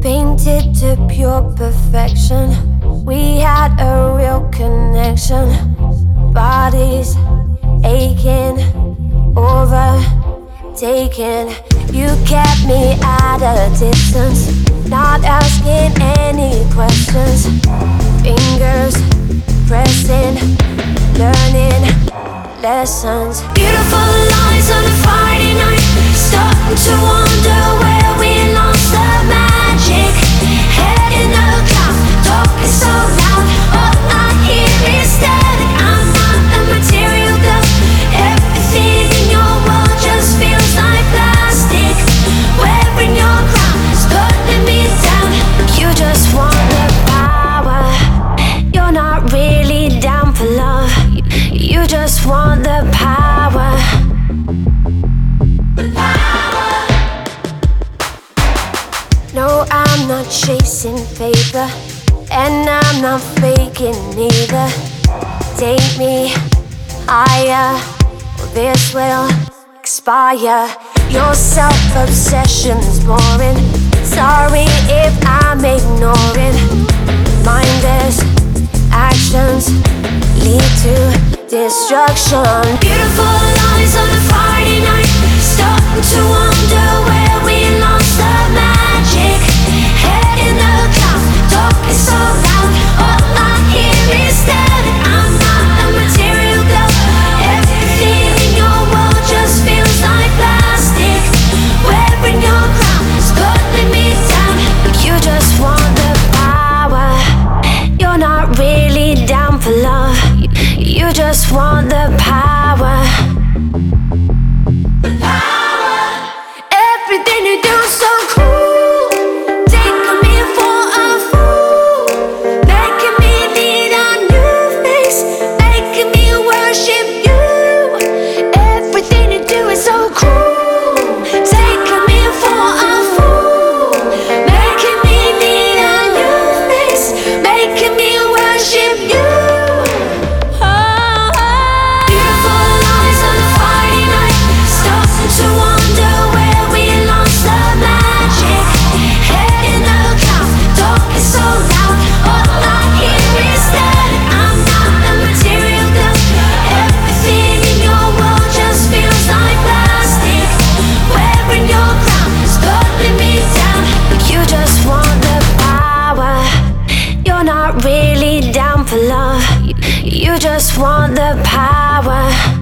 Painted to pure perfection. We had a real connection. Bodies aching, overtaken. You kept me at a distance, not asking any questions. Fingers pressing, learning lessons. Beautiful. not chasing paper, and I'm not faking neither. Date me higher, or this will expire. Your self obsession's boring. Sorry if I'm ignoring. Mindless actions lead to destruction. just want love. You just want the power.